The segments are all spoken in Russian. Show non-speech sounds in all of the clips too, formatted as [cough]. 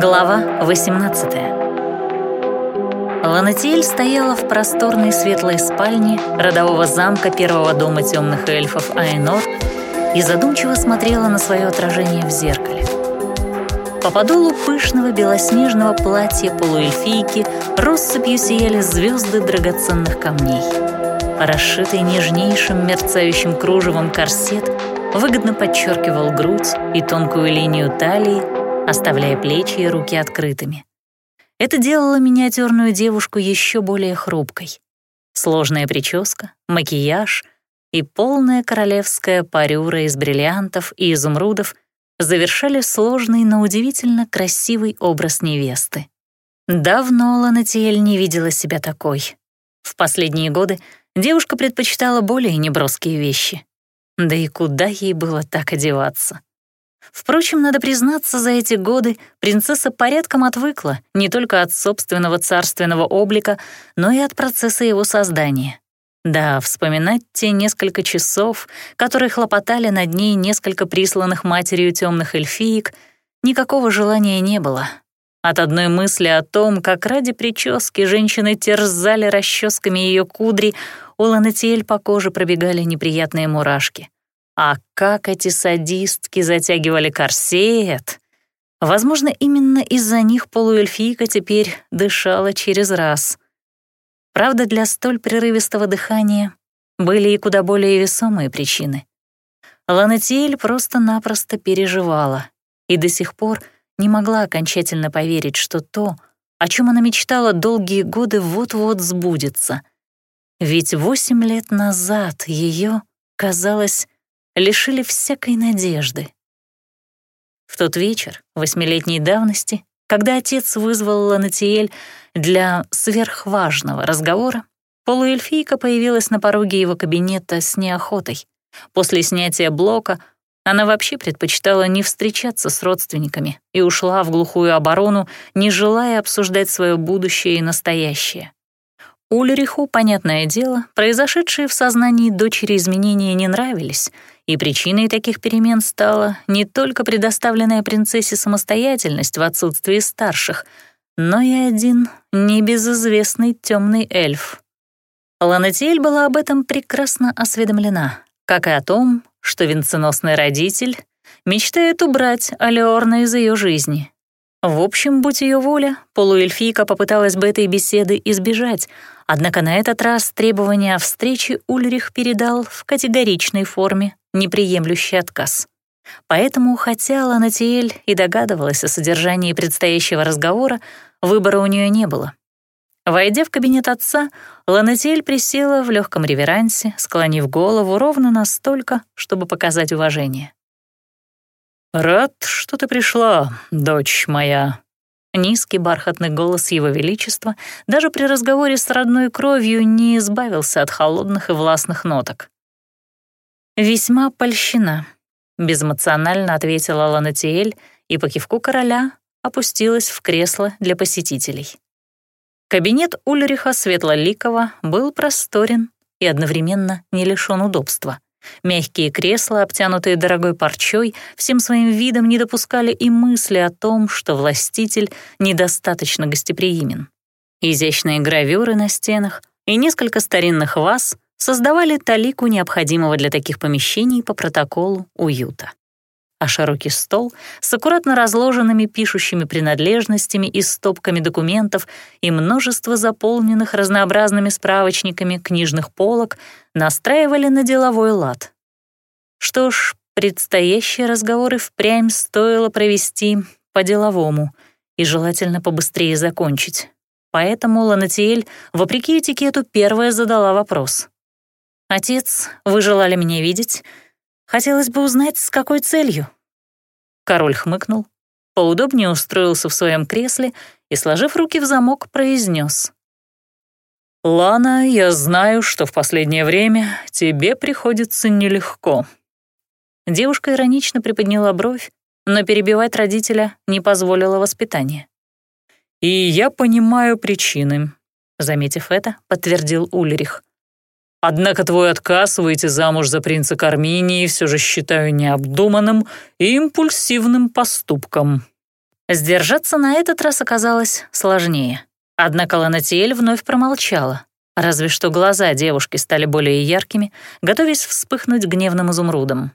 Глава 18 Ланатиэль стояла в просторной светлой спальне родового замка первого дома темных эльфов Айнор и задумчиво смотрела на свое отражение в зеркале. По подолу пышного белоснежного платья полуэльфийки россыпью сияли звезды драгоценных камней. Расшитый нежнейшим мерцающим кружевом корсет выгодно подчеркивал грудь и тонкую линию талии, оставляя плечи и руки открытыми. Это делало миниатюрную девушку еще более хрупкой. Сложная прическа, макияж и полная королевская парюра из бриллиантов и изумрудов завершали сложный, но удивительно красивый образ невесты. Давно Ланатиэль не видела себя такой. В последние годы девушка предпочитала более неброские вещи. Да и куда ей было так одеваться? Впрочем, надо признаться, за эти годы принцесса порядком отвыкла не только от собственного царственного облика, но и от процесса его создания. Да, вспоминать те несколько часов, которые хлопотали над ней несколько присланных матерью темных эльфиек, никакого желания не было. От одной мысли о том, как ради прически женщины терзали расческами ее кудри, у Ланетиэль по коже пробегали неприятные мурашки — а как эти садистки затягивали корсет! Возможно, именно из-за них полуэльфийка теперь дышала через раз. Правда, для столь прерывистого дыхания были и куда более весомые причины. Ланетиэль просто-напросто переживала и до сих пор не могла окончательно поверить, что то, о чем она мечтала долгие годы, вот-вот сбудется. Ведь восемь лет назад ее, казалось, лишили всякой надежды. В тот вечер, восьмилетней давности, когда отец вызвал Ланатиэль для сверхважного разговора, полуэльфийка появилась на пороге его кабинета с неохотой. После снятия блока она вообще предпочитала не встречаться с родственниками и ушла в глухую оборону, не желая обсуждать свое будущее и настоящее. Ульриху, понятное дело, произошедшие в сознании дочери изменения не нравились, и причиной таких перемен стала не только предоставленная принцессе самостоятельность в отсутствии старших, но и один небезызвестный темный эльф. Ланетиэль была об этом прекрасно осведомлена, как и о том, что венценосный родитель мечтает убрать Алеорна из ее жизни. В общем, будь ее воля, полуэльфийка попыталась бы этой беседы избежать, однако на этот раз требования о встрече Ульрих передал в категоричной форме, неприемлющий отказ. Поэтому, хотя Ланатиэль и догадывалась о содержании предстоящего разговора, выбора у нее не было. Войдя в кабинет отца, Ланатиэль присела в легком реверансе, склонив голову ровно настолько, чтобы показать уважение. «Рад, что ты пришла, дочь моя». Низкий бархатный голос Его Величества даже при разговоре с родной кровью не избавился от холодных и властных ноток. «Весьма польщена», — безэмоционально ответила Ланатиэль и по кивку короля опустилась в кресло для посетителей. Кабинет Ульриха Светлоликова был просторен и одновременно не лишён удобства. Мягкие кресла, обтянутые дорогой парчой, всем своим видом не допускали и мысли о том, что властитель недостаточно гостеприимен. Изящные гравюры на стенах и несколько старинных ваз создавали талику необходимого для таких помещений по протоколу уюта а широкий стол с аккуратно разложенными пишущими принадлежностями и стопками документов и множество заполненных разнообразными справочниками книжных полок настраивали на деловой лад. Что ж, предстоящие разговоры впрямь стоило провести по-деловому и желательно побыстрее закончить. Поэтому Ланатиэль, вопреки этикету, первая задала вопрос. «Отец, вы желали меня видеть?» Хотелось бы узнать, с какой целью. Король хмыкнул, поудобнее устроился в своем кресле и, сложив руки в замок, произнес. «Лана, я знаю, что в последнее время тебе приходится нелегко». Девушка иронично приподняла бровь, но перебивать родителя не позволило воспитание. «И я понимаю причины», — заметив это, подтвердил Ульрих. Однако твой отказ выйти замуж за принца Карминии все же считаю необдуманным и импульсивным поступком». Сдержаться на этот раз оказалось сложнее. Однако Ланатиэль вновь промолчала, разве что глаза девушки стали более яркими, готовясь вспыхнуть гневным изумрудом.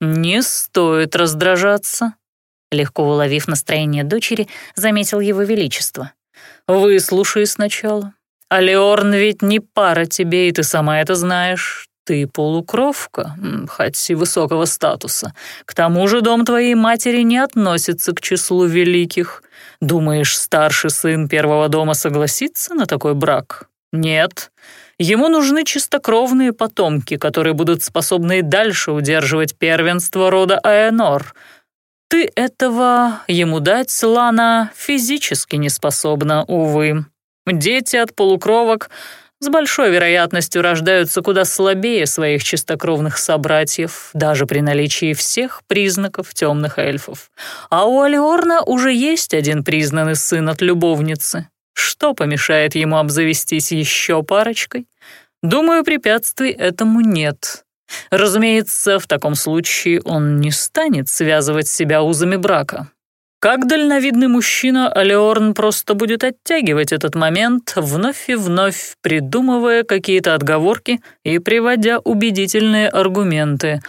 «Не стоит раздражаться», — легко уловив настроение дочери, заметил его величество. «Выслушай сначала. А Леорн ведь не пара тебе, и ты сама это знаешь. Ты полукровка, хоть и высокого статуса. К тому же дом твоей матери не относится к числу великих. Думаешь, старший сын первого дома согласится на такой брак? Нет. Ему нужны чистокровные потомки, которые будут способны дальше удерживать первенство рода Аэнор. Ты этого ему дать, Лана, физически не способна, увы. Дети от полукровок с большой вероятностью рождаются куда слабее своих чистокровных собратьев, даже при наличии всех признаков темных эльфов. А у Алиорна уже есть один признанный сын от любовницы. Что помешает ему обзавестись еще парочкой? Думаю, препятствий этому нет. Разумеется, в таком случае он не станет связывать себя узами брака. Как дальновидный мужчина, Алеорн просто будет оттягивать этот момент, вновь и вновь придумывая какие-то отговорки и приводя убедительные аргументы.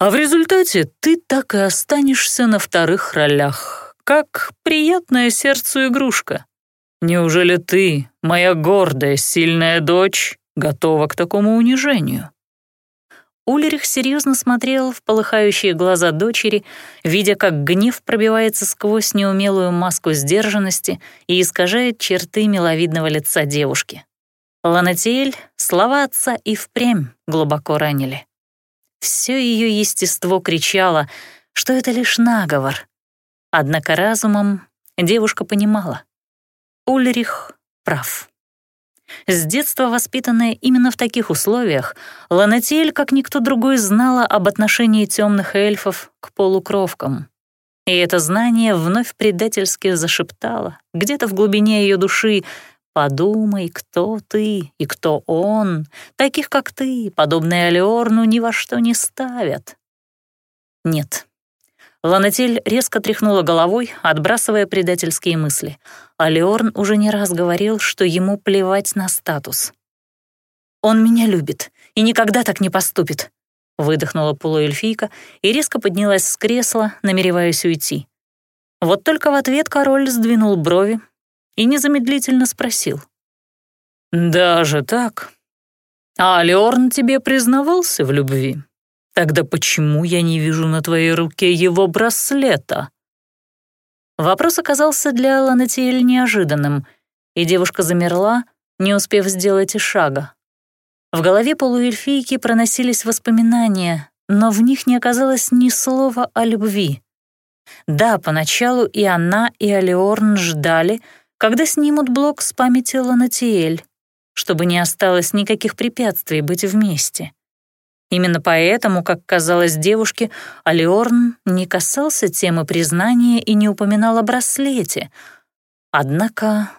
А в результате ты так и останешься на вторых ролях, как приятная сердцу игрушка. Неужели ты, моя гордая, сильная дочь, готова к такому унижению?» Ульрих серьезно смотрел в полыхающие глаза дочери, видя, как гнев пробивается сквозь неумелую маску сдержанности и искажает черты миловидного лица девушки. Ланатиэль слова отца и впрямь глубоко ранили. Все ее естество кричало, что это лишь наговор. Однако разумом девушка понимала. Ульрих прав. С детства воспитанная именно в таких условиях, Ланатиэль, как никто другой, знала об отношении темных эльфов к полукровкам. И это знание вновь предательски зашептало, где-то в глубине ее души «Подумай, кто ты и кто он. Таких, как ты, подобные Алиорну, ни во что не ставят». Нет, Ланатель резко тряхнула головой, отбрасывая предательские мысли. А Леорн уже не раз говорил, что ему плевать на статус. «Он меня любит и никогда так не поступит», — выдохнула полуэльфийка и резко поднялась с кресла, намереваясь уйти. Вот только в ответ король сдвинул брови и незамедлительно спросил. «Даже так? А Леорн тебе признавался в любви?» Тогда почему я не вижу на твоей руке его браслета?» Вопрос оказался для Ланатиэль неожиданным, и девушка замерла, не успев сделать и шага. В голове полуэльфийки проносились воспоминания, но в них не оказалось ни слова о любви. Да, поначалу и она, и Алиорн ждали, когда снимут блок с памяти Ланатиэль, чтобы не осталось никаких препятствий быть вместе. Именно поэтому, как казалось девушке, Алиорн не касался темы признания и не упоминал о браслете. Однако...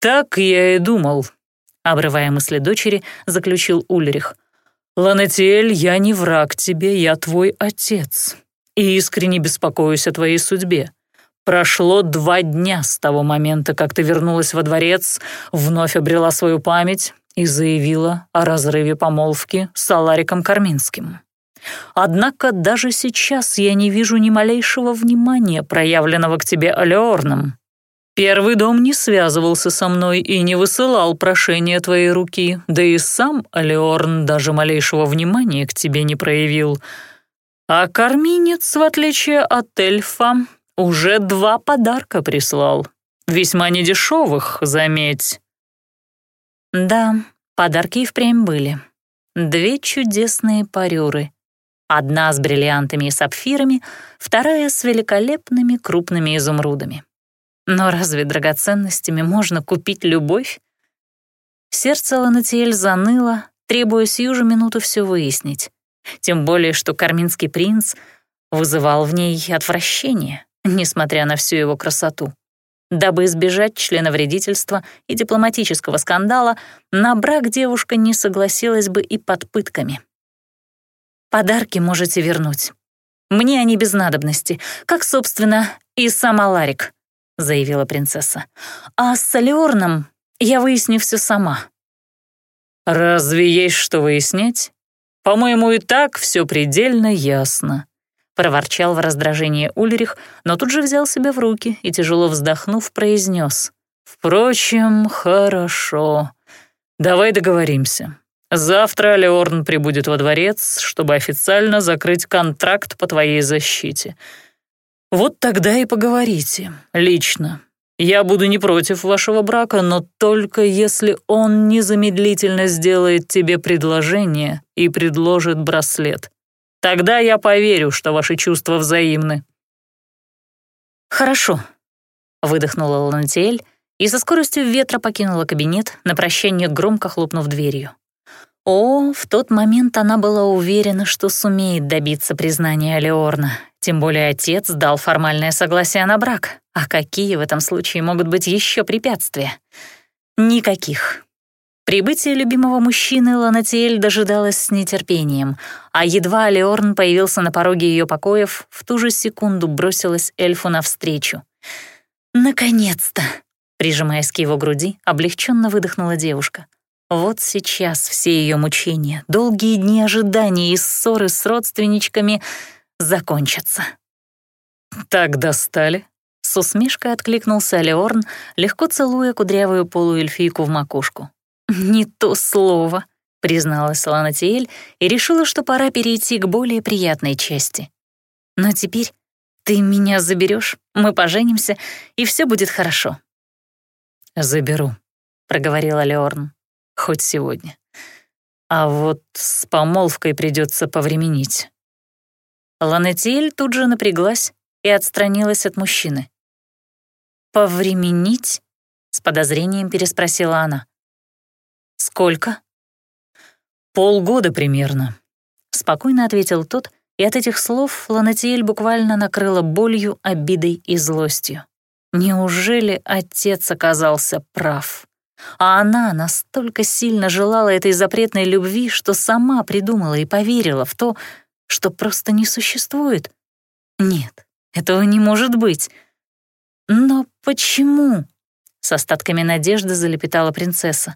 «Так я и думал», — обрывая мысли дочери, заключил Ульрих. «Ланетиэль, я не враг тебе, я твой отец, и искренне беспокоюсь о твоей судьбе. Прошло два дня с того момента, как ты вернулась во дворец, вновь обрела свою память и заявила о разрыве помолвки с Алариком Карминским. Однако даже сейчас я не вижу ни малейшего внимания, проявленного к тебе Алеорном. Первый дом не связывался со мной и не высылал прошения твоей руки, да и сам Алеорн даже малейшего внимания к тебе не проявил. А Карминец, в отличие от эльфа, уже два подарка прислал. Весьма недешевых, заметь. Да, подарки и впрямь были. Две чудесные парюры. Одна с бриллиантами и сапфирами, вторая с великолепными крупными изумрудами. Но разве драгоценностями можно купить любовь? Сердце Ланатиэль заныло, требуя сию же минуту все выяснить. Тем более, что карминский принц вызывал в ней отвращение, несмотря на всю его красоту. Дабы избежать членовредительства и дипломатического скандала, на брак девушка не согласилась бы и под пытками. «Подарки можете вернуть. Мне они без надобности, как, собственно, и сама Ларик», — заявила принцесса. «А с Алиорном я выясню все сама». «Разве есть что выяснять? По-моему, и так все предельно ясно», — проворчал в раздражении Ульрих, но тут же взял себя в руки и, тяжело вздохнув, произнес. «Впрочем, хорошо. Давай договоримся. Завтра Леорн прибудет во дворец, чтобы официально закрыть контракт по твоей защите. Вот тогда и поговорите, лично. Я буду не против вашего брака, но только если он незамедлительно сделает тебе предложение и предложит браслет. Тогда я поверю, что ваши чувства взаимны». «Хорошо», — выдохнула Ланатиэль и со скоростью ветра покинула кабинет, на прощание громко хлопнув дверью. О, в тот момент она была уверена, что сумеет добиться признания Леорна, тем более отец дал формальное согласие на брак. А какие в этом случае могут быть еще препятствия? Никаких. Прибытие любимого мужчины Ланатиэль дожидалась с нетерпением, а едва Леорн появился на пороге ее покоев, в ту же секунду бросилась эльфу навстречу. «Наконец-то!» Прижимаясь к его груди, облегченно выдохнула девушка. Вот сейчас все ее мучения, долгие дни ожидания и ссоры с родственничками закончатся. «Так достали?» — с усмешкой откликнулся Леорн, легко целуя кудрявую полуэльфийку в макушку. «Не то слово», — призналась Ланатиэль и решила, что пора перейти к более приятной части. «Но теперь ты меня заберешь, мы поженимся, и все будет хорошо». «Заберу», — проговорила Леорн, — «хоть сегодня. А вот с помолвкой придется повременить». Ланетиэль тут же напряглась и отстранилась от мужчины. «Повременить?» — с подозрением переспросила она. «Сколько?» «Полгода примерно», — спокойно ответил тот, и от этих слов Ланатиэль буквально накрыла болью, обидой и злостью. Неужели отец оказался прав? А она настолько сильно желала этой запретной любви, что сама придумала и поверила в то, что просто не существует. Нет, этого не может быть. Но почему? С остатками надежды залепетала принцесса.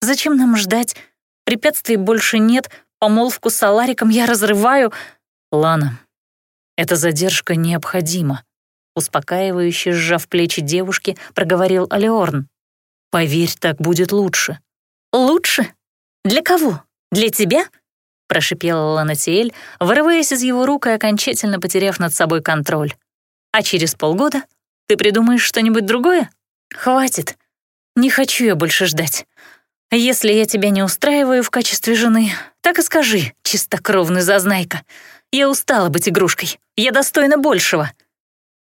Зачем нам ждать? Препятствий больше нет, помолвку с Алариком я разрываю. Лана, эта задержка необходима. Успокаивающе сжав плечи девушки, проговорил Алиорн. «Поверь, так будет лучше». «Лучше? Для кого? Для тебя?» прошипела Ланатиэль, вырываясь из его рук и окончательно потеряв над собой контроль. «А через полгода ты придумаешь что-нибудь другое? Хватит. Не хочу я больше ждать. Если я тебя не устраиваю в качестве жены, так и скажи, чистокровный зазнайка. Я устала быть игрушкой. Я достойна большего».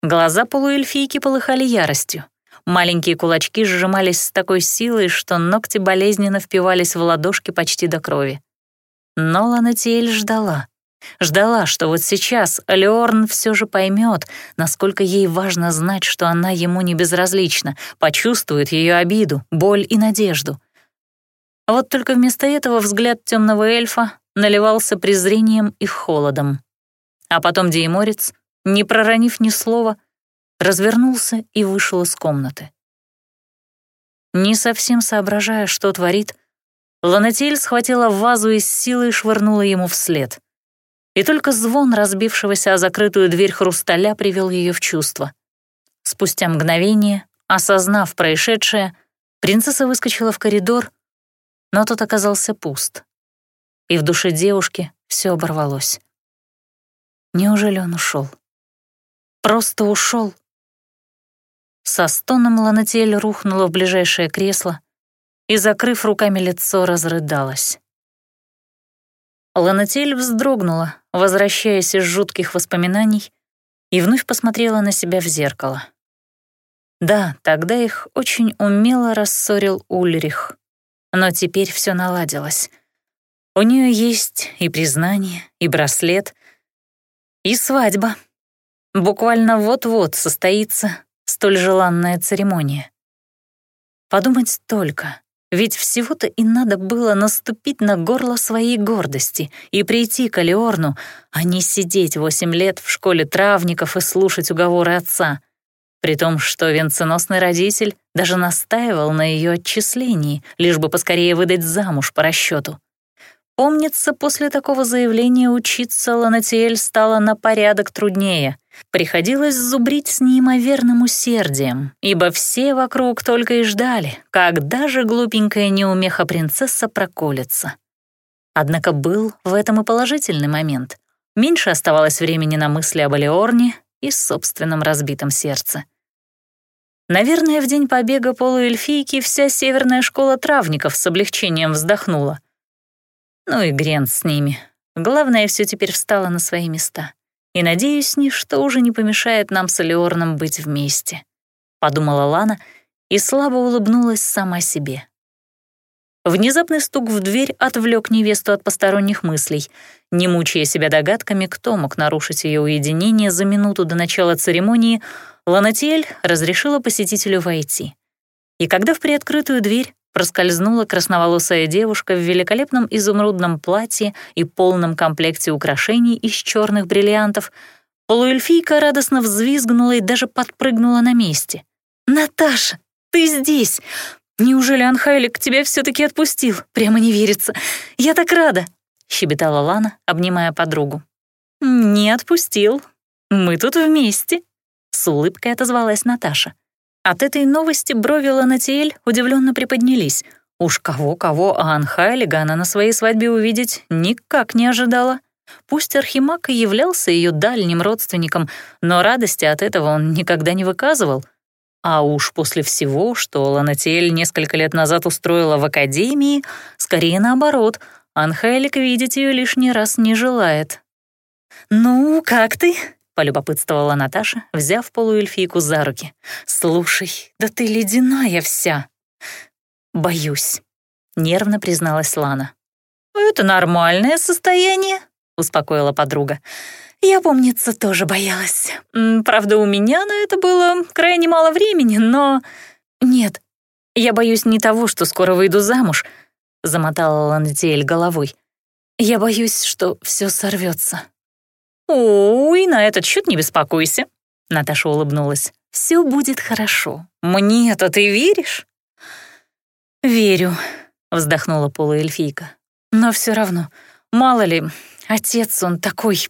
Глаза полуэльфийки полыхали яростью. Маленькие кулачки сжимались с такой силой, что ногти болезненно впивались в ладошки почти до крови. Но Ланатиэль ждала. Ждала, что вот сейчас Леорн все же поймет, насколько ей важно знать, что она ему не безразлична, почувствует ее обиду, боль и надежду. А вот только вместо этого взгляд темного эльфа наливался презрением и холодом. А потом Дейморец, не проронив ни слова, развернулся и вышел из комнаты. Не совсем соображая, что творит, Ланатель схватила вазу из силы и швырнула ему вслед. И только звон разбившегося о закрытую дверь хрусталя привел ее в чувство. Спустя мгновение, осознав происшедшее, принцесса выскочила в коридор, но тот оказался пуст. И в душе девушки все оборвалось. Неужели он ушел? Просто ушел. Со стоном Ланатель рухнула в ближайшее кресло, и, закрыв руками лицо, разрыдалась. Ланатель вздрогнула, возвращаясь из жутких воспоминаний, и вновь посмотрела на себя в зеркало. Да, тогда их очень умело рассорил Ульрих, но теперь все наладилось. У нее есть и признание, и браслет, и свадьба. Буквально вот-вот состоится столь желанная церемония. Подумать только, Ведь всего-то и надо было наступить на горло своей гордости и прийти к Алиорну, а не сидеть восемь лет в школе травников и слушать уговоры отца. При том, что венценосный родитель даже настаивал на ее отчислении, лишь бы поскорее выдать замуж по расчету. Помнится, после такого заявления учиться Ланатиэль стало на порядок труднее. Приходилось зубрить с неимоверным усердием, ибо все вокруг только и ждали, когда же глупенькая неумеха-принцесса проколется. Однако был в этом и положительный момент. Меньше оставалось времени на мысли об Алиорне и собственном разбитом сердце. Наверное, в день побега полуэльфийки вся северная школа травников с облегчением вздохнула. Ну и грен с ними. Главное, все теперь встало на свои места. И, надеюсь, ничто уже не помешает нам с Алиорном быть вместе. Подумала Лана и слабо улыбнулась сама себе. Внезапный стук в дверь отвлек невесту от посторонних мыслей. Не мучая себя догадками, кто мог нарушить ее уединение за минуту до начала церемонии, Ланатель разрешила посетителю войти. И когда в приоткрытую дверь проскользнула красноволосая девушка в великолепном изумрудном платье и полном комплекте украшений из черных бриллиантов. Полуэльфийка радостно взвизгнула и даже подпрыгнула на месте. «Наташа, ты здесь! Неужели Анхайлик тебя все таки отпустил? Прямо не верится. Я так рада!» — щебетала Лана, обнимая подругу. «Не отпустил. Мы тут вместе», — с улыбкой отозвалась Наташа. От этой новости брови Ланатиэль удивленно приподнялись. Уж кого-кого, а Анхайлига она на своей свадьбе увидеть никак не ожидала. Пусть Архимаг и являлся ее дальним родственником, но радости от этого он никогда не выказывал. А уж после всего, что Ланатиэль несколько лет назад устроила в Академии, скорее наоборот, Анхайлик видеть ее лишний раз не желает. «Ну, как ты?» — полюбопытствовала Наташа, взяв полуэльфийку за руки. «Слушай, да ты ледяная вся!» «Боюсь», — нервно призналась Лана. «Это нормальное состояние», — успокоила подруга. «Я, помнится, тоже боялась. Правда, у меня на это было крайне мало времени, но...» «Нет, я боюсь не того, что скоро выйду замуж», — замотала Ланатиэль головой. «Я боюсь, что все сорвется. «Ой, на этот счет не беспокойся», — Наташа улыбнулась. «Все будет хорошо. Мне-то ты веришь?» «Верю», — вздохнула полуэльфийка. «Но все равно, мало ли, отец он такой,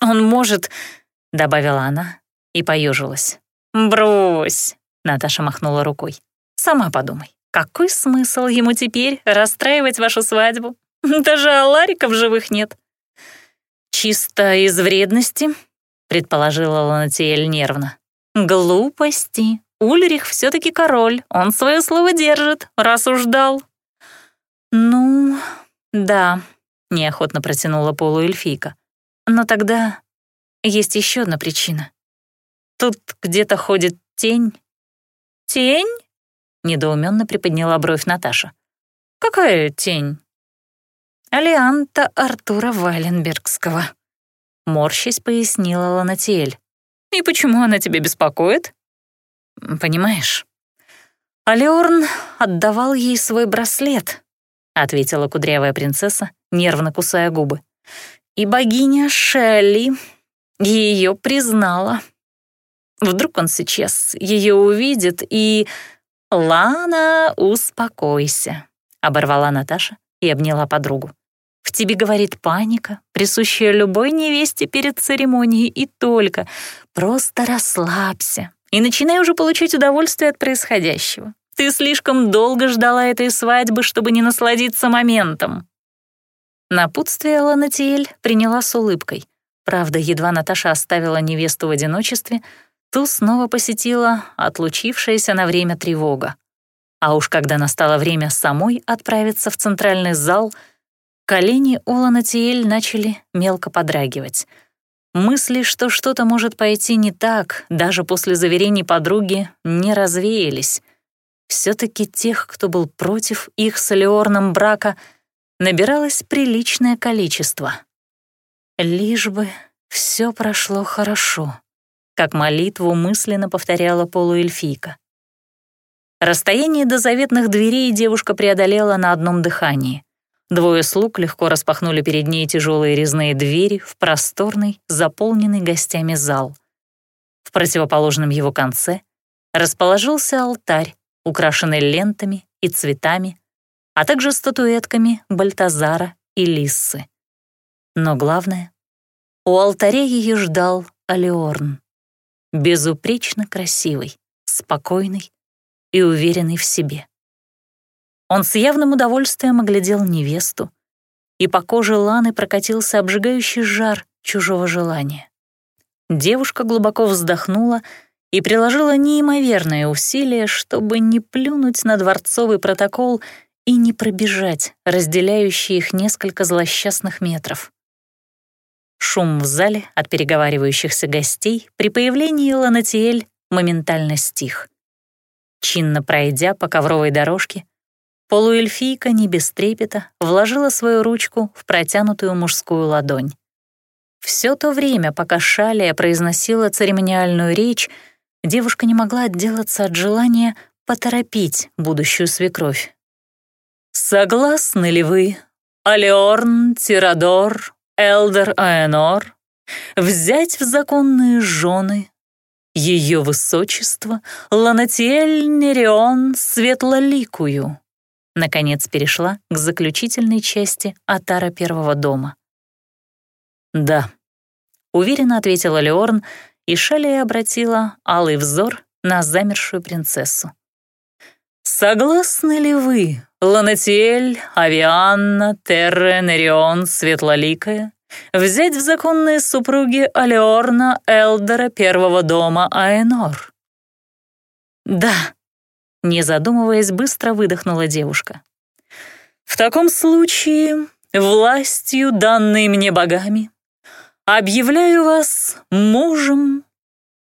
он может...» — добавила она и поежилась. «Брось», — Наташа махнула рукой. «Сама подумай, какой смысл ему теперь расстраивать вашу свадьбу? Даже Алариков живых нет. «Чисто из вредности», — предположила Ланатиэль нервно. «Глупости. Ульрих все таки король, он свое слово держит, раз уж дал». «Ну, да», — неохотно протянула полуэльфийка. «Но тогда есть еще одна причина. Тут где-то ходит тень». «Тень?» — недоуменно приподняла бровь Наташа. «Какая тень?» Алианта Артура Вайленбергского», — морщись пояснила Ланатиэль. «И почему она тебя беспокоит?» «Понимаешь, Алиорн отдавал ей свой браслет», — ответила кудрявая принцесса, нервно кусая губы. «И богиня Шелли ее признала. Вдруг он сейчас ее увидит и...» «Лана, успокойся», — оборвала Наташа и обняла подругу. В тебе говорит паника, присущая любой невесте перед церемонией и только. Просто расслабься и начинай уже получать удовольствие от происходящего. Ты слишком долго ждала этой свадьбы, чтобы не насладиться моментом. Напутствие Ланатиэль приняла с улыбкой. Правда, едва Наташа оставила невесту в одиночестве, ту снова посетила отлучившаяся на время тревога. А уж когда настало время самой отправиться в центральный зал — Колени Улана Тиэль начали мелко подрагивать. Мысли, что что-то может пойти не так, даже после заверений подруги, не развеялись. все таки тех, кто был против их с Леорном брака, набиралось приличное количество. Лишь бы все прошло хорошо, как молитву мысленно повторяла полуэльфийка. Расстояние до заветных дверей девушка преодолела на одном дыхании. Двое слуг легко распахнули перед ней тяжелые резные двери в просторный, заполненный гостями зал. В противоположном его конце расположился алтарь, украшенный лентами и цветами, а также статуэтками Бальтазара и Лиссы. Но главное, у алтаря ее ждал Алиорн, безупречно красивый, спокойный и уверенный в себе. Он с явным удовольствием оглядел невесту, и по коже Ланы прокатился обжигающий жар чужого желания. Девушка глубоко вздохнула и приложила неимоверное усилие, чтобы не плюнуть на дворцовый протокол и не пробежать, разделяющие их несколько злосчастных метров. Шум в зале от переговаривающихся гостей при появлении Ланатиэль моментально стих. Чинно пройдя по ковровой дорожке, полуэльфийка не без трепета вложила свою ручку в протянутую мужскую ладонь. Все то время, пока Шалия произносила церемониальную речь, девушка не могла отделаться от желания поторопить будущую свекровь. «Согласны ли вы, Алеорн, Тирадор, Элдер Аэнор, взять в законные жены ее высочество Ланатиэль Нерион Светлоликую?» Наконец перешла к заключительной части Атара Первого дома. «Да», — уверенно ответила Леорн, и Шалия обратила алый взор на замершую принцессу. «Согласны ли вы, Ланатиэль, Авианна, Терре, Нерион, Светлоликая, взять в законные супруги Алеорна Элдера первого дома Аэнор?» «Да», — не задумываясь, быстро выдохнула девушка. «В таком случае, властью, данной мне богами, объявляю вас мужем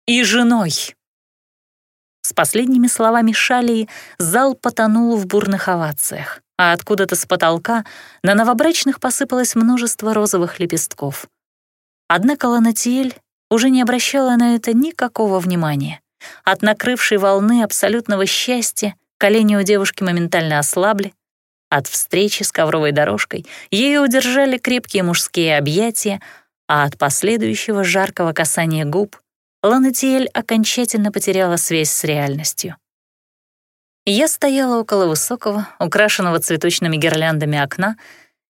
и женой». С последними словами Шалии зал потонул в бурных овациях, а откуда-то с потолка на новобрачных посыпалось множество розовых лепестков. Однако Ланатиэль уже не обращала на это никакого внимания. От накрывшей волны абсолютного счастья колени у девушки моментально ослабли, от встречи с ковровой дорожкой ее удержали крепкие мужские объятия, а от последующего жаркого касания губ Ланатиэль окончательно потеряла связь с реальностью. Я стояла около высокого, украшенного цветочными гирляндами окна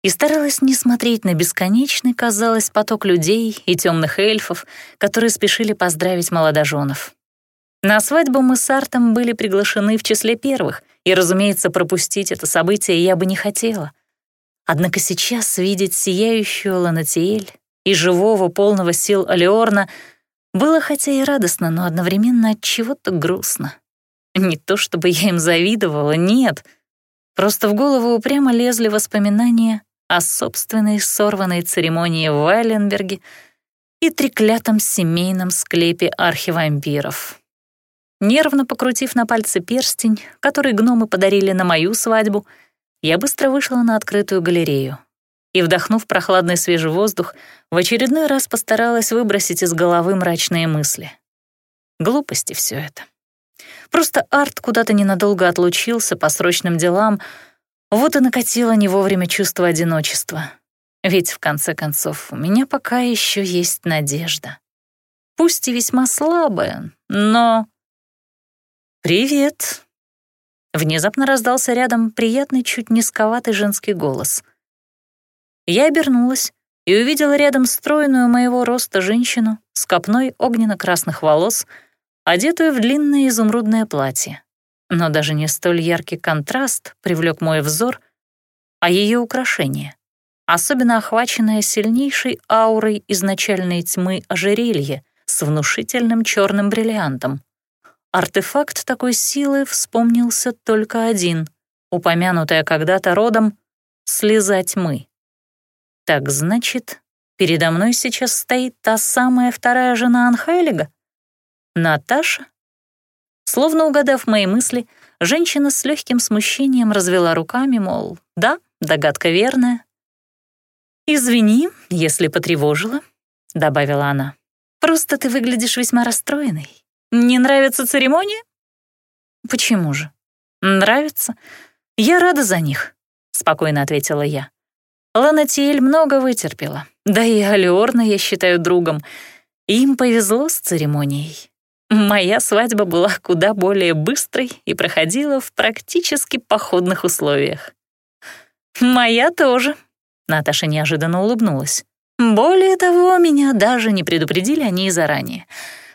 и старалась не смотреть на бесконечный, казалось, поток людей и темных эльфов, которые спешили поздравить молодоженов. На свадьбу мы с Артом были приглашены в числе первых, и, разумеется, пропустить это событие я бы не хотела. Однако сейчас видеть сияющую Ланатиэль и живого, полного сил Алиорна было хотя и радостно, но одновременно от чего-то грустно. Не то чтобы я им завидовала, нет. Просто в голову упрямо лезли воспоминания о собственной сорванной церемонии в Вайленберге и треклятом семейном склепе архивампиров. Нервно покрутив на пальце перстень, который гномы подарили на мою свадьбу, я быстро вышла на открытую галерею и, вдохнув прохладный свежий воздух, в очередной раз постаралась выбросить из головы мрачные мысли. Глупости все это. Просто Арт куда-то ненадолго отлучился по срочным делам, вот и накатило не вовремя чувство одиночества. Ведь, в конце концов, у меня пока еще есть надежда. Пусть и весьма слабая, но... «Привет!» Внезапно раздался рядом приятный, чуть низковатый женский голос. Я обернулась и увидела рядом стройную моего роста женщину с копной огненно-красных волос, одетую в длинное изумрудное платье. Но даже не столь яркий контраст привлек мой взор, а ее украшение, особенно охваченное сильнейшей аурой изначальной тьмы ожерелье с внушительным черным бриллиантом. Артефакт такой силы вспомнился только один, упомянутая когда-то родом «слеза тьмы». Так значит, передо мной сейчас стоит та самая вторая жена Анхайлига? Наташа? Словно угадав мои мысли, женщина с легким смущением развела руками, мол, да, догадка верная. «Извини, если потревожила», — добавила она. «Просто ты выглядишь весьма расстроенной. Не нравится церемония?» «Почему же?» «Нравится? Я рада за них», — спокойно ответила я. Ланатиэль много вытерпела, да и Алиорна я считаю другом. Им повезло с церемонией. Моя свадьба была куда более быстрой и проходила в практически походных условиях. «Моя тоже», — Наташа неожиданно улыбнулась. «Более того, меня даже не предупредили о ней заранее.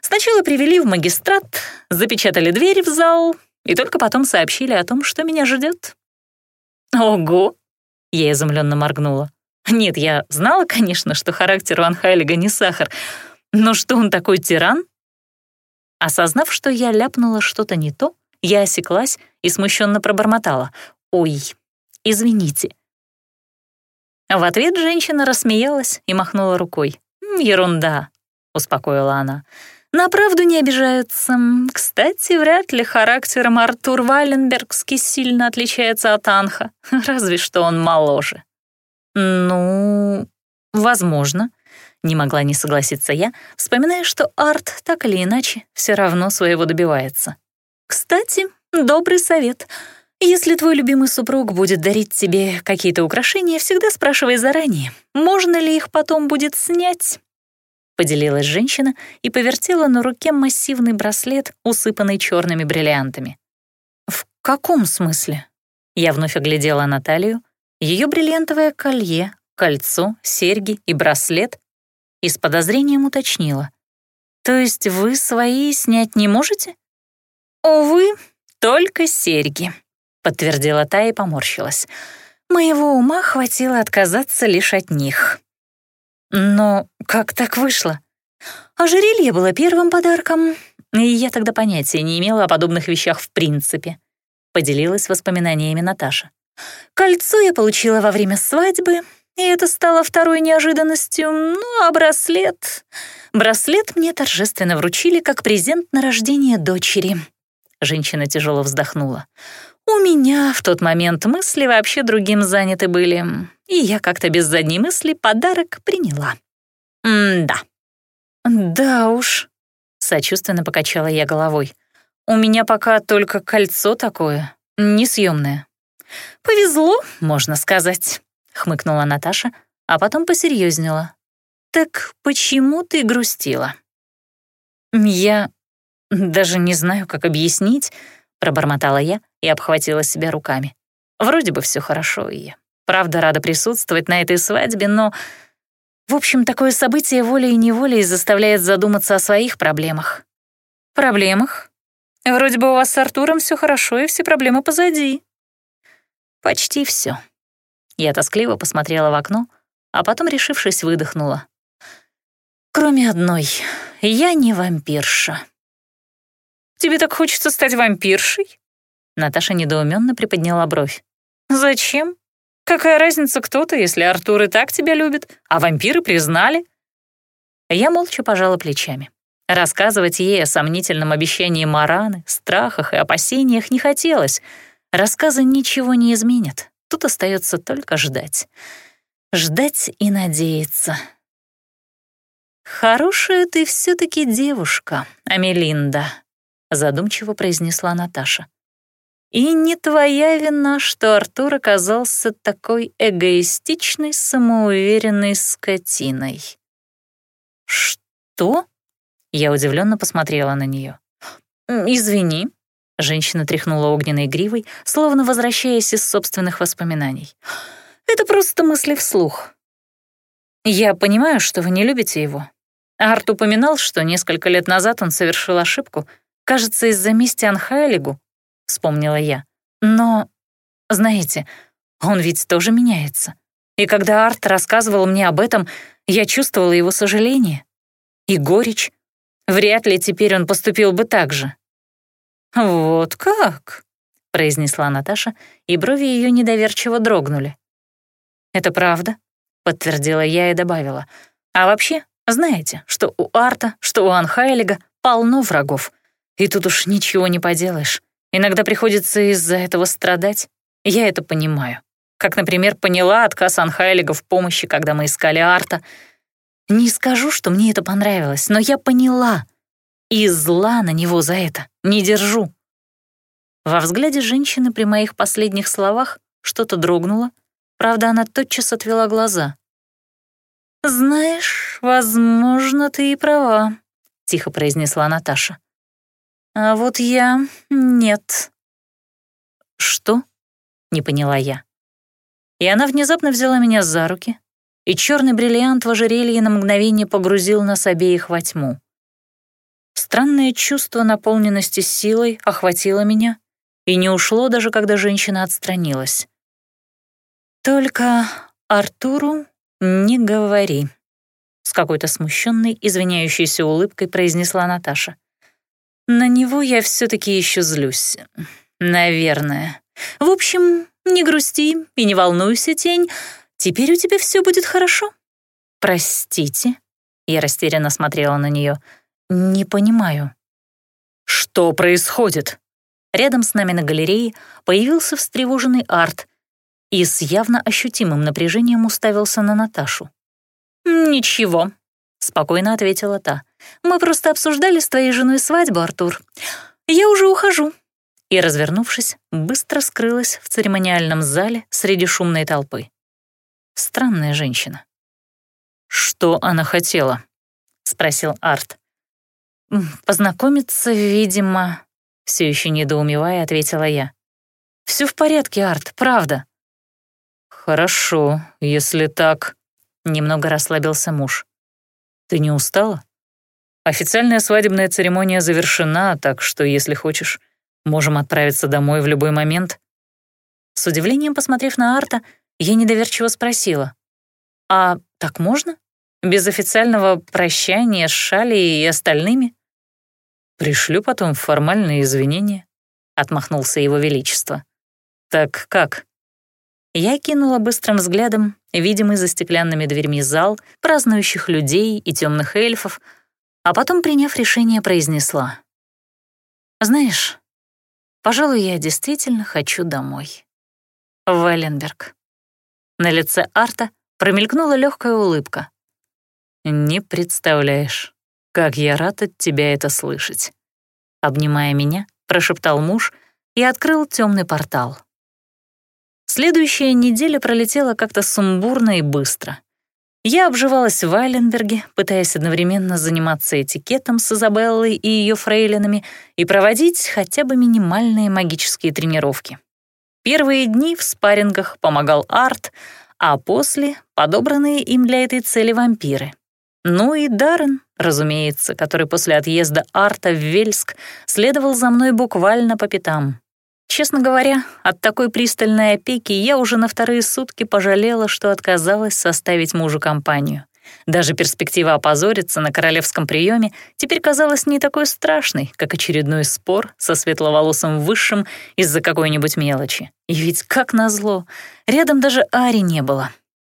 Сначала привели в магистрат, запечатали двери в зал и только потом сообщили о том, что меня ждет. «Ого!» — я изумленно моргнула. Нет, я знала, конечно, что характер Ван Хайлига не сахар, но что он такой тиран? Осознав, что я ляпнула что-то не то, я осеклась и смущенно пробормотала. «Ой, извините». В ответ женщина рассмеялась и махнула рукой. «Ерунда», — успокоила она. На правду не обижаются. Кстати, вряд ли характером Артур Валенбергский сильно отличается от Анха, [laughs] разве что он моложе. Ну, возможно. Не могла не согласиться я, вспоминая, что Арт так или иначе все равно своего добивается. Кстати, добрый совет. Если твой любимый супруг будет дарить тебе какие-то украшения, всегда спрашивай заранее, можно ли их потом будет снять Поделилась женщина и повертела на руке массивный браслет, усыпанный черными бриллиантами. «В каком смысле?» Я вновь оглядела Наталью, ее бриллиантовое колье, кольцо, серьги и браслет и с подозрением уточнила. «То есть вы свои снять не можете?» «Увы, только серьги», — подтвердила та и поморщилась. «Моего ума хватило отказаться лишь от них». Но как так вышло? Ожерелье было первым подарком, и я тогда понятия не имела о подобных вещах в принципе. Поделилась воспоминаниями Наташа. Кольцо я получила во время свадьбы, и это стало второй неожиданностью. Ну, а браслет... Браслет мне торжественно вручили как презент на рождение дочери. Женщина тяжело вздохнула. У меня в тот момент мысли вообще другим заняты были, и я как-то без задней мысли подарок приняла. М-да. Да уж, сочувственно покачала я головой. У меня пока только кольцо такое, несъемное. Повезло, можно сказать, хмыкнула Наташа, а потом посерьезнела. Так почему ты грустила? Я даже не знаю, как объяснить, пробормотала я и обхватила себя руками. Вроде бы все хорошо, и правда рада присутствовать на этой свадьбе, но... В общем, такое событие волей и неволей заставляет задуматься о своих проблемах. Проблемах? Вроде бы у вас с Артуром все хорошо, и все проблемы позади. Почти все. Я тоскливо посмотрела в окно, а потом, решившись, выдохнула. Кроме одной, я не вампирша. Тебе так хочется стать вампиршей?» Наташа недоуменно приподняла бровь. «Зачем? Какая разница кто-то, если Артур и так тебя любит, а вампиры признали?» Я молча пожала плечами. Рассказывать ей о сомнительном обещании Мараны, страхах и опасениях не хотелось. Рассказы ничего не изменят. Тут остается только ждать. Ждать и надеяться. «Хорошая ты все таки девушка, Амелинда», задумчиво произнесла Наташа. И не твоя вина, что Артур оказался такой эгоистичной, самоуверенной скотиной. Что? Я удивленно посмотрела на нее. Извини. Женщина тряхнула огненной гривой, словно возвращаясь из собственных воспоминаний. Это просто мысли вслух. Я понимаю, что вы не любите его. Арт упоминал, что несколько лет назад он совершил ошибку — Кажется, из-за мести Анхайлигу, вспомнила я. Но, знаете, он ведь тоже меняется. И когда Арт рассказывал мне об этом, я чувствовала его сожаление и горечь. Вряд ли теперь он поступил бы так же. «Вот как?» — произнесла Наташа, и брови ее недоверчиво дрогнули. «Это правда», — подтвердила я и добавила. «А вообще, знаете, что у Арта, что у Анхайлига полно врагов. И тут уж ничего не поделаешь. Иногда приходится из-за этого страдать. Я это понимаю. Как, например, поняла отказ Анхайлига в помощи, когда мы искали Арта. Не скажу, что мне это понравилось, но я поняла. И зла на него за это не держу. Во взгляде женщины при моих последних словах что-то дрогнуло, правда, она тотчас отвела глаза. «Знаешь, возможно, ты и права», — тихо произнесла Наташа. «А вот я — нет». «Что?» — не поняла я. И она внезапно взяла меня за руки, и черный бриллиант в ожерелье на мгновение погрузил нас обеих во тьму. Странное чувство наполненности силой охватило меня и не ушло даже, когда женщина отстранилась. «Только Артуру не говори», — с какой-то смущенной, извиняющейся улыбкой произнесла Наташа. «На него я все таки еще злюсь. Наверное. В общем, не грусти и не волнуйся, тень. Теперь у тебя все будет хорошо». «Простите», — я растерянно смотрела на нее. «Не понимаю». «Что происходит?» Рядом с нами на галерее появился встревоженный Арт и с явно ощутимым напряжением уставился на Наташу. «Ничего», — спокойно ответила та. «Мы просто обсуждали с твоей женой свадьбу, Артур. Я уже ухожу». И, развернувшись, быстро скрылась в церемониальном зале среди шумной толпы. Странная женщина. «Что она хотела?» — спросил Арт. «Познакомиться, видимо», — все еще недоумевая, ответила я. «Все в порядке, Арт, правда». «Хорошо, если так», — немного расслабился муж. «Ты не устала? Официальная свадебная церемония завершена, так что, если хочешь, можем отправиться домой в любой момент». С удивлением посмотрев на Арта, я недоверчиво спросила. «А так можно? Без официального прощания с Шали и остальными?» «Пришлю потом формальные извинения», — отмахнулся его величество. «Так как?» Я кинула быстрым взглядом, видимый за стеклянными дверьми зал, празднующих людей и темных эльфов, а потом, приняв решение, произнесла. «Знаешь, пожалуй, я действительно хочу домой. В Элленберг». На лице Арта промелькнула легкая улыбка. «Не представляешь, как я рад от тебя это слышать», — обнимая меня, прошептал муж и открыл темный портал. Следующая неделя пролетела как-то сумбурно и быстро. Я обживалась в Айленберге, пытаясь одновременно заниматься этикетом с Изабеллой и ее фрейлинами и проводить хотя бы минимальные магические тренировки. Первые дни в спаррингах помогал Арт, а после — подобранные им для этой цели вампиры. Ну и Даррен, разумеется, который после отъезда Арта в Вельск следовал за мной буквально по пятам. Честно говоря, от такой пристальной опеки я уже на вторые сутки пожалела, что отказалась составить мужу компанию. Даже перспектива опозориться на королевском приеме теперь казалась не такой страшной, как очередной спор со светловолосым высшим из-за какой-нибудь мелочи. И ведь, как назло, рядом даже Ари не было.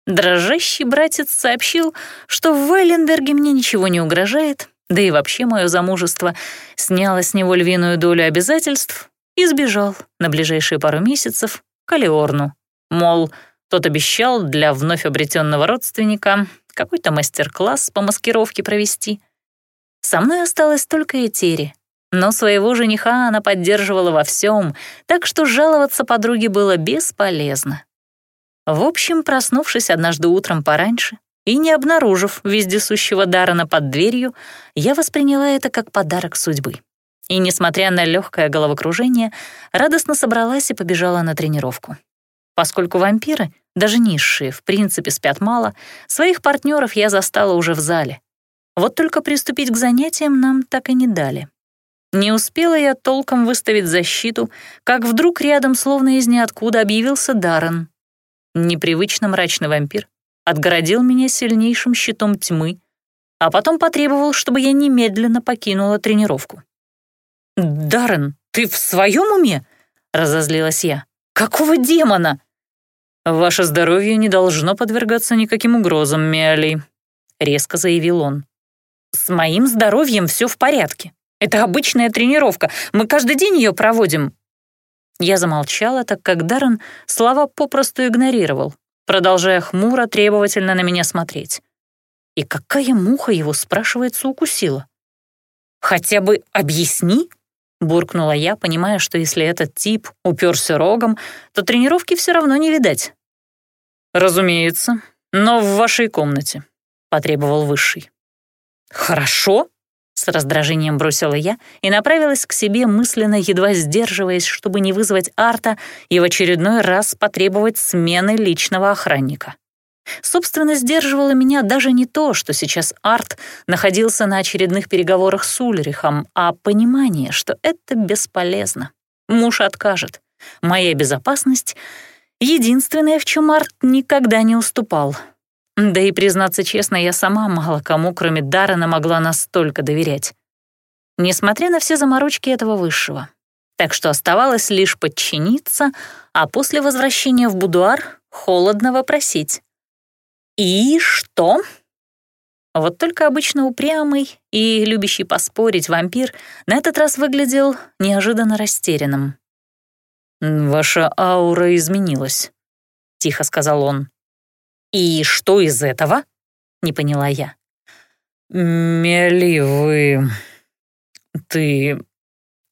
Дрожащий братец сообщил, что в Вайленберге мне ничего не угрожает, да и вообще мое замужество сняло с него львиную долю обязательств и сбежал на ближайшие пару месяцев к Алиорну. Мол, тот обещал для вновь обретенного родственника какой-то мастер-класс по маскировке провести. Со мной осталась только Этери, но своего жениха она поддерживала во всем, так что жаловаться подруге было бесполезно. В общем, проснувшись однажды утром пораньше и не обнаружив вездесущего Дарана под дверью, я восприняла это как подарок судьбы. И, несмотря на легкое головокружение, радостно собралась и побежала на тренировку. Поскольку вампиры даже низшие, в принципе, спят мало, своих партнеров я застала уже в зале. Вот только приступить к занятиям нам так и не дали. Не успела я толком выставить защиту, как вдруг рядом, словно из ниоткуда, объявился Даррен. Непривычно мрачный вампир отгородил меня сильнейшим щитом тьмы, а потом потребовал, чтобы я немедленно покинула тренировку. «Даррен, ты в своем уме?» — разозлилась я. «Какого демона?» «Ваше здоровье не должно подвергаться никаким угрозам, Миали», — резко заявил он. «С моим здоровьем все в порядке. Это обычная тренировка. Мы каждый день ее проводим». Я замолчала, так как Даррен слова попросту игнорировал, продолжая хмуро требовательно на меня смотреть. И какая муха его, спрашивается, укусила? «Хотя бы объясни», буркнула я, понимая, что если этот тип уперся рогом, то тренировки все равно не видать. «Разумеется, но в вашей комнате», — потребовал Высший. «Хорошо», — с раздражением бросила я и направилась к себе, мысленно едва сдерживаясь, чтобы не вызвать Арта и в очередной раз потребовать смены личного охранника. Собственно, сдерживало меня даже не то, что сейчас Арт находился на очередных переговорах с Ульрихом, а понимание, что это бесполезно. Муж откажет. Моя безопасность — единственное, в чем Арт никогда не уступал. Да и, признаться честно, я сама мало кому, кроме Даррена, могла настолько доверять. Несмотря на все заморочки этого высшего. Так что оставалось лишь подчиниться, а после возвращения в будуар холодно вопросить. «И что?» Вот только обычно упрямый и любящий поспорить вампир на этот раз выглядел неожиданно растерянным. «Ваша аура изменилась», — тихо сказал он. «И что из этого?» — не поняла я. «Мели, вы... ты...»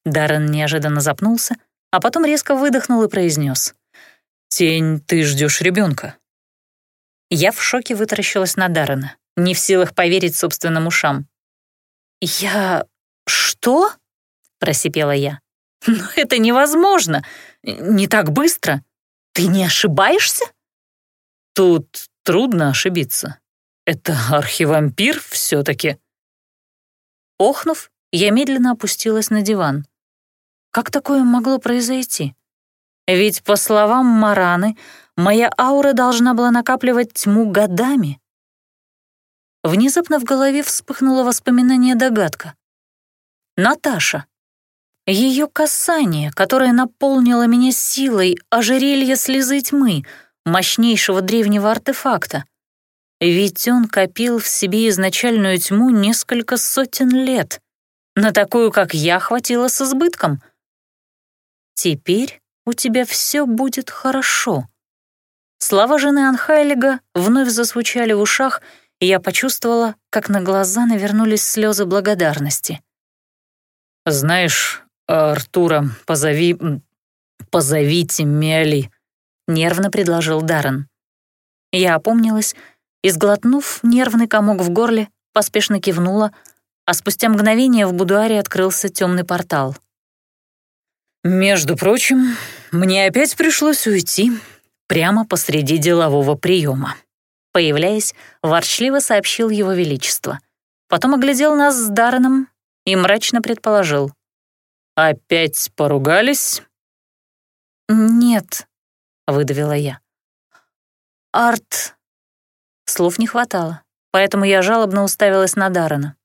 Даррен неожиданно запнулся, а потом резко выдохнул и произнес. «Тень, ты ждешь ребенка. Я в шоке вытаращилась на Даррена, не в силах поверить собственным ушам. «Я... что?» — просипела я. «Но это невозможно! Не так быстро! Ты не ошибаешься?» «Тут трудно ошибиться. Это архивампир все таки Охнув, я медленно опустилась на диван. Как такое могло произойти? Ведь, по словам Мараны, Моя аура должна была накапливать тьму годами. Внезапно в голове вспыхнуло воспоминание догадка. Наташа. Ее касание, которое наполнило меня силой ожерелья слезы тьмы, мощнейшего древнего артефакта. Ведь он копил в себе изначальную тьму несколько сотен лет. На такую, как я, хватило с избытком. Теперь у тебя все будет хорошо. Слова жены Анхайлига вновь зазвучали в ушах, и я почувствовала, как на глаза навернулись слезы благодарности. «Знаешь, Артура, позови... позовите Миали», — нервно предложил Даррен. Я опомнилась и, сглотнув нервный комок в горле, поспешно кивнула, а спустя мгновение в будуаре открылся темный портал. «Между прочим, мне опять пришлось уйти», прямо посреди делового приема. Появляясь, ворчливо сообщил его величество. Потом оглядел нас с Дарреном и мрачно предположил. «Опять поругались?» «Нет», — выдавила я. «Арт...» Слов не хватало, поэтому я жалобно уставилась на Даррена.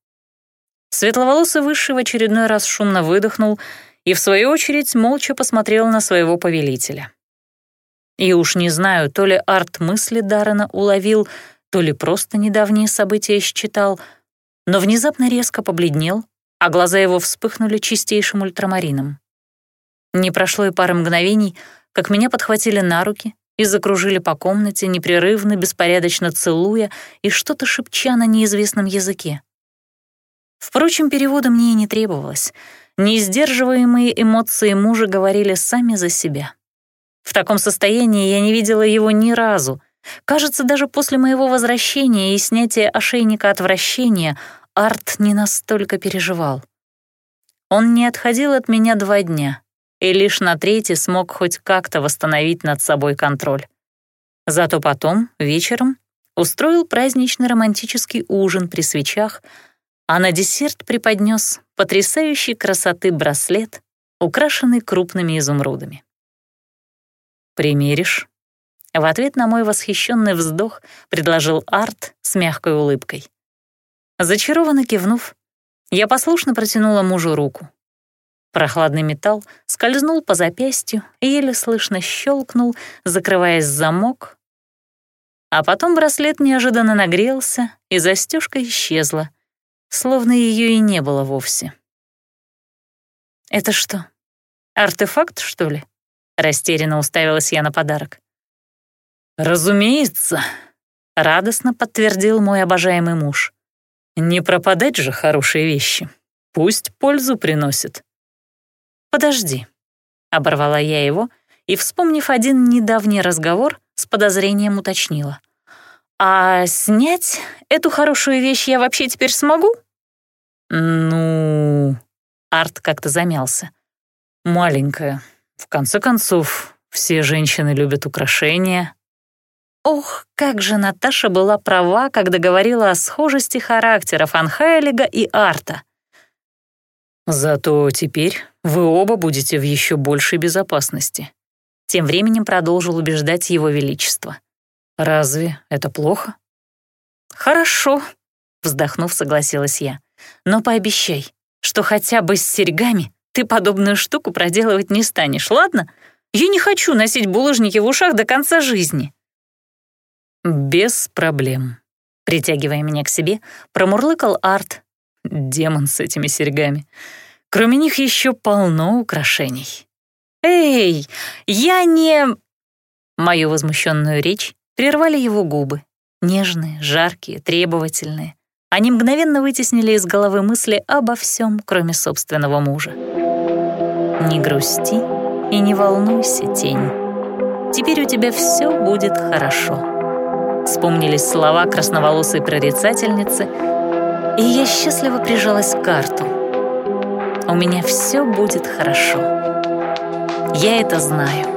Светловолосый высший в очередной раз шумно выдохнул и, в свою очередь, молча посмотрел на своего повелителя. И уж не знаю, то ли арт мысли Даррена уловил, то ли просто недавние события считал, но внезапно резко побледнел, а глаза его вспыхнули чистейшим ультрамарином. Не прошло и пары мгновений, как меня подхватили на руки и закружили по комнате, непрерывно, беспорядочно целуя и что-то шепча на неизвестном языке. Впрочем, перевода мне и не требовалось. Неиздерживаемые эмоции мужа говорили сами за себя. В таком состоянии я не видела его ни разу. Кажется, даже после моего возвращения и снятия ошейника отвращения Арт не настолько переживал. Он не отходил от меня два дня, и лишь на третий смог хоть как-то восстановить над собой контроль. Зато потом, вечером, устроил праздничный романтический ужин при свечах, а на десерт преподнес потрясающей красоты браслет, украшенный крупными изумрудами. «Примеришь?» В ответ на мой восхищенный вздох предложил Арт с мягкой улыбкой. Зачарованно кивнув, я послушно протянула мужу руку. Прохладный металл скользнул по запястью и еле слышно щелкнул, закрываясь замок. А потом браслет неожиданно нагрелся, и застежка исчезла, словно ее и не было вовсе. «Это что, артефакт, что ли?» Растерянно уставилась я на подарок. «Разумеется», — радостно подтвердил мой обожаемый муж. «Не пропадать же хорошие вещи. Пусть пользу приносит». «Подожди», — оборвала я его и, вспомнив один недавний разговор, с подозрением уточнила. «А снять эту хорошую вещь я вообще теперь смогу?» «Ну...» — Арт как-то замялся. «Маленькая. В конце концов, все женщины любят украшения». Ох, как же Наташа была права, когда говорила о схожести характеров Анхайлига и Арта. «Зато теперь вы оба будете в еще большей безопасности», — тем временем продолжил убеждать его величество. «Разве это плохо?» «Хорошо», — вздохнув, согласилась я. «Но пообещай, что хотя бы с серьгами ты подобную штуку проделывать не станешь, ладно? Я не хочу носить булыжники в ушах до конца жизни». «Без проблем», — притягивая меня к себе, промурлыкал Арт, Демон с этими серьгами. Кроме них еще полно украшений. «Эй, я не...» Мою возмущенную речь прервали его губы. Нежные, жаркие, требовательные. Они мгновенно вытеснили из головы мысли обо всем, кроме собственного мужа. «Не грусти и не волнуйся, тень. Теперь у тебя все будет хорошо». Вспомнились слова красноволосой прорицательницы — и я счастливо прижалась к карту. У меня все будет хорошо. Я это знаю.